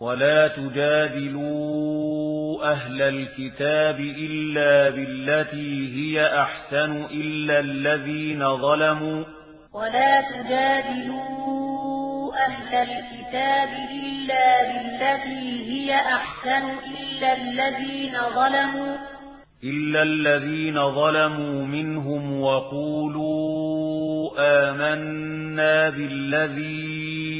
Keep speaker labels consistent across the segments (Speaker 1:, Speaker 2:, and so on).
Speaker 1: ولا تجادلوا أهل الكتاب إلا بالتي هي أحسن إلا الذين ظلموا
Speaker 2: ولا تجادلوا أهل الكتاب إلا بالتي هي أحسن إلا الذين ظلموا
Speaker 1: إلا الذين ظلموا منهم وقولوا آمنا بالذين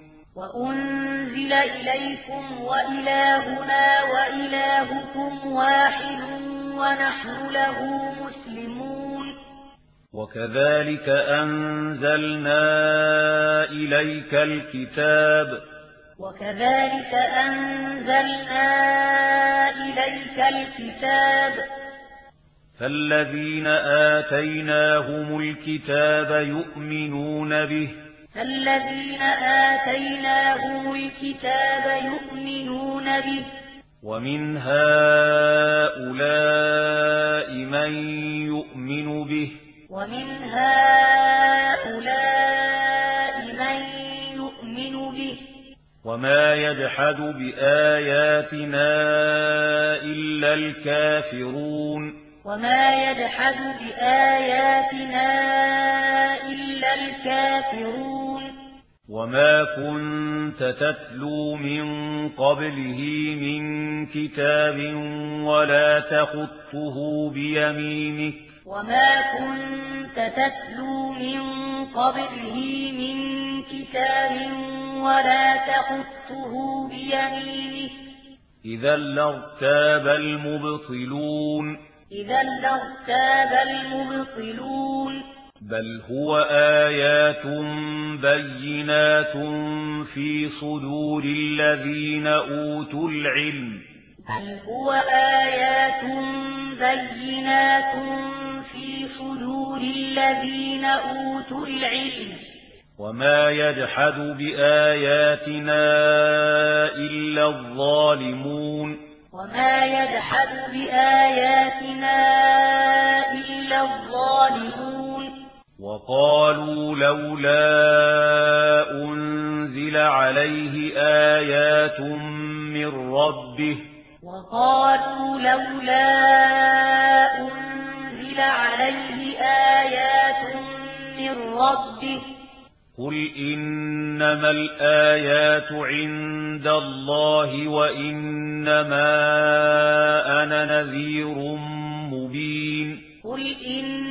Speaker 2: وأنزل إليكم وإلهنا وإلهكم واحد ونحن له مسلمون
Speaker 1: وكذلك أنزلنا إليك الكتاب
Speaker 2: وكذلك أنزلنا إليك الكتاب
Speaker 1: فالذين آتيناهم الكتاب يؤمنون به
Speaker 2: الذين آتيناهم الكتاب يؤمنون به.
Speaker 1: ومن هؤلاء من يؤمن به.
Speaker 2: ومن هؤلاء من يؤمن به.
Speaker 1: وما يجحد بآياتنا إلا الكافرون.
Speaker 2: وما يجحد بآياتنا إلا الكافرون.
Speaker 1: وما كنت تتلو من قبله من كتاب ولا تخطه بيمينك
Speaker 2: وما كنت تتلو من قبله من كتاب ولا تخطه بيمينك
Speaker 1: إذا لارتاب المبطلون
Speaker 2: إذا لارتاب المبطلون
Speaker 1: بل هو آيات بينات في صدور الذين أوتوا العلم.
Speaker 2: بل هو آيات بينات في صدور الذين أوتوا العلم.
Speaker 1: وما يجحد بآياتنا إلا الظالمون.
Speaker 2: وما يجحد بآياتنا إلا الظالمون.
Speaker 1: وقالوا لولا أنزل عليه آيات من ربه
Speaker 2: وقالوا لولا أنزل عليه آيات من ربه
Speaker 1: قل إنما الآيات عند الله وإنما أنا نذير مبين
Speaker 2: قل إنما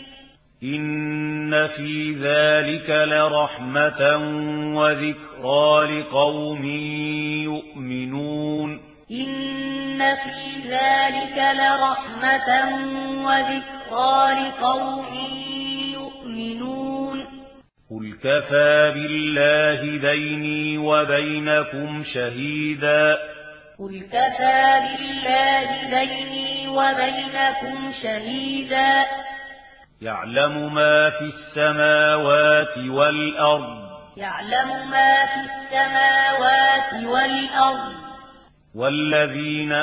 Speaker 1: إن في ذلك لرحمة وذكرى لقوم يؤمنون
Speaker 2: إن في ذلك لرحمة وذكرى لقوم يؤمنون
Speaker 1: قل كفى بالله بيني وبينكم شهيدا
Speaker 2: قل كفى بالله بيني وبينكم شهيدا
Speaker 1: يعلم ما في السماوات والأرض.
Speaker 2: يعلم ما في السماوات والأرض.
Speaker 1: والذين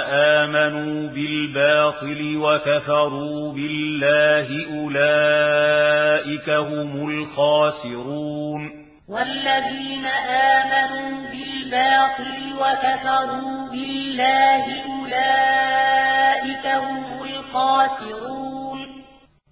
Speaker 1: آمنوا بالباطل وكفروا بالله أولئك هم الخاسرون.
Speaker 2: والذين آمنوا بالباطل وكفروا بالله أولئك هم الخاسرون.